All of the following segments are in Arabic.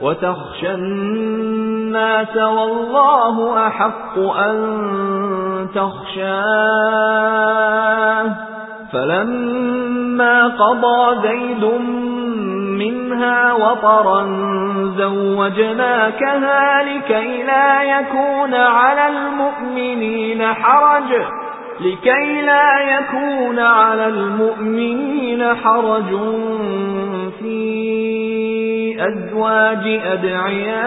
وَتَخْشَى النَّاسَ وَاللَّهُ أَحَقُّ أَن تَخْشَاهُ. فَلَمَّا قَضَى زَيْدٌ مِنْهَا وَطَرًا زَوَّجْنَاكَهَا لِكَي لا يَكُونَ عَلَى الْمُؤْمِنِينَ حَرَجٌ لِكَي لا يَكُونَ عَلَى الْمُؤْمِنِينَ حَرَجٌ فِي أَزْوَاجِ أَدْعِيَائِهِمْ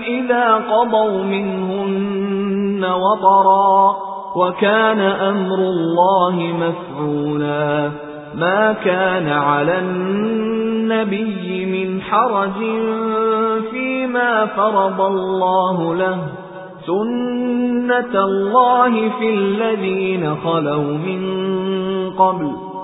إِذَا قَضَوْا مِنْهُنَّ وَطَرًا وَكَانَ أَمْرُ اللَّهِ مَفْعُولًا. مَا كَانَ عَلَى النَّبِيِّ مِنْ حَرَجٍ فِيمَا فَرَضَ اللَّهُ لَهُ. سُنَّةَ اللَّهِ فِي الَّذِينَ خَلَوْا مِنْ قَبْلُ.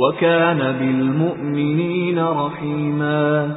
وَكَانَ بِالْمُؤْمِنِينَ رَحِيمًا